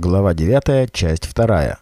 Глава 9, часть 2.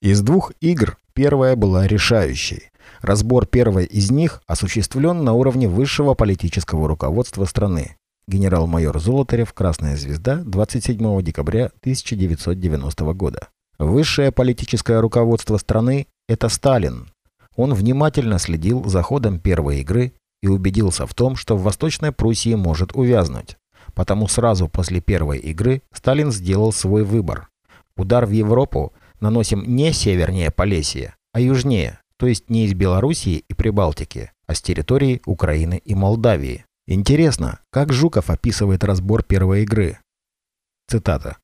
Из двух игр первая была решающей. Разбор первой из них осуществлен на уровне высшего политического руководства страны. Генерал-майор Золотарев, Красная звезда, 27 декабря 1990 года. Высшее политическое руководство страны – это Сталин. Он внимательно следил за ходом первой игры и убедился в том, что в Восточной Пруссии может увязнуть. Потому сразу после первой игры Сталин сделал свой выбор. Удар в Европу наносим не севернее Полесья, а южнее, то есть не из Белоруссии и Прибалтики, а с территории Украины и Молдавии. Интересно, как Жуков описывает разбор первой игры? Цитата.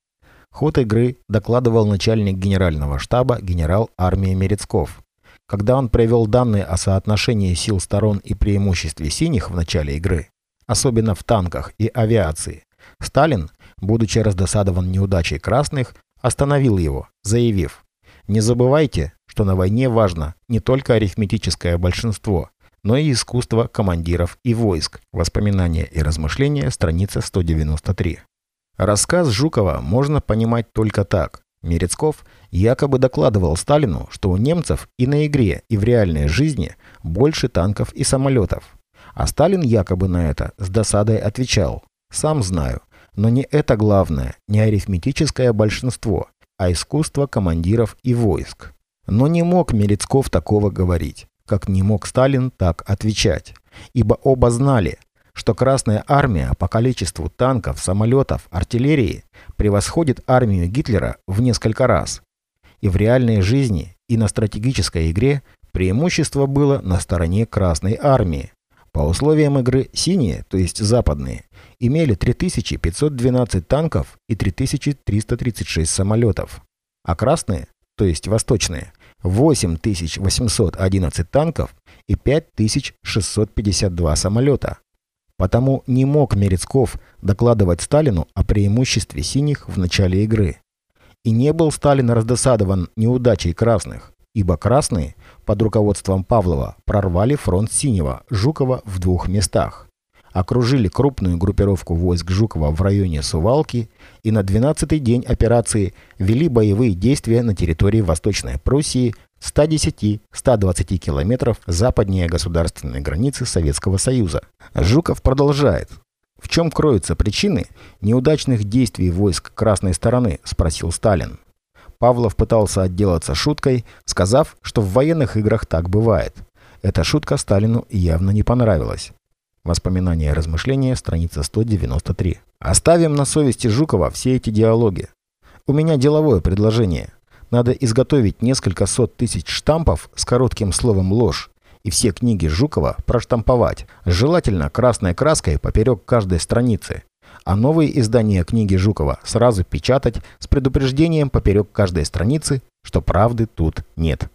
Ход игры докладывал начальник генерального штаба генерал армии Мерецков. Когда он привел данные о соотношении сил сторон и преимуществе синих в начале игры, особенно в танках и авиации. Сталин, будучи раздосадован неудачей красных, остановил его, заявив, «Не забывайте, что на войне важно не только арифметическое большинство, но и искусство командиров и войск. Воспоминания и размышления, страница 193. Рассказ Жукова можно понимать только так. Мерецков якобы докладывал Сталину, что у немцев и на игре, и в реальной жизни больше танков и самолетов. А Сталин якобы на это с досадой отвечал. «Сам знаю, но не это главное, не арифметическое большинство, а искусство командиров и войск». Но не мог Мерецков такого говорить, как не мог Сталин так отвечать, ибо оба знали, что Красная Армия по количеству танков, самолетов, артиллерии превосходит армию Гитлера в несколько раз. И в реальной жизни, и на стратегической игре преимущество было на стороне Красной Армии, по условиям игры синие, то есть западные, имели 3512 танков и 3336 самолетов, а красные, то есть восточные, 8811 танков и 5652 самолета. Потому не мог Мерецков докладывать Сталину о преимуществе синих в начале игры. И не был Сталин раздосадован неудачей красных, ибо красные под руководством Павлова прорвали фронт Синего Жукова в двух местах. Окружили крупную группировку войск Жукова в районе Сувалки и на 12-й день операции вели боевые действия на территории Восточной Пруссии 110-120 километров западнее государственной границы Советского Союза. Жуков продолжает. «В чем кроются причины неудачных действий войск Красной стороны?» – спросил Сталин. Павлов пытался отделаться шуткой, сказав, что в военных играх так бывает. Эта шутка Сталину явно не понравилась. Воспоминания и размышления, страница 193. Оставим на совести Жукова все эти диалоги. У меня деловое предложение. Надо изготовить несколько сот тысяч штампов с коротким словом «ложь» и все книги Жукова проштамповать, желательно красной краской поперек каждой страницы а новые издания книги Жукова сразу печатать с предупреждением поперек каждой страницы, что правды тут нет.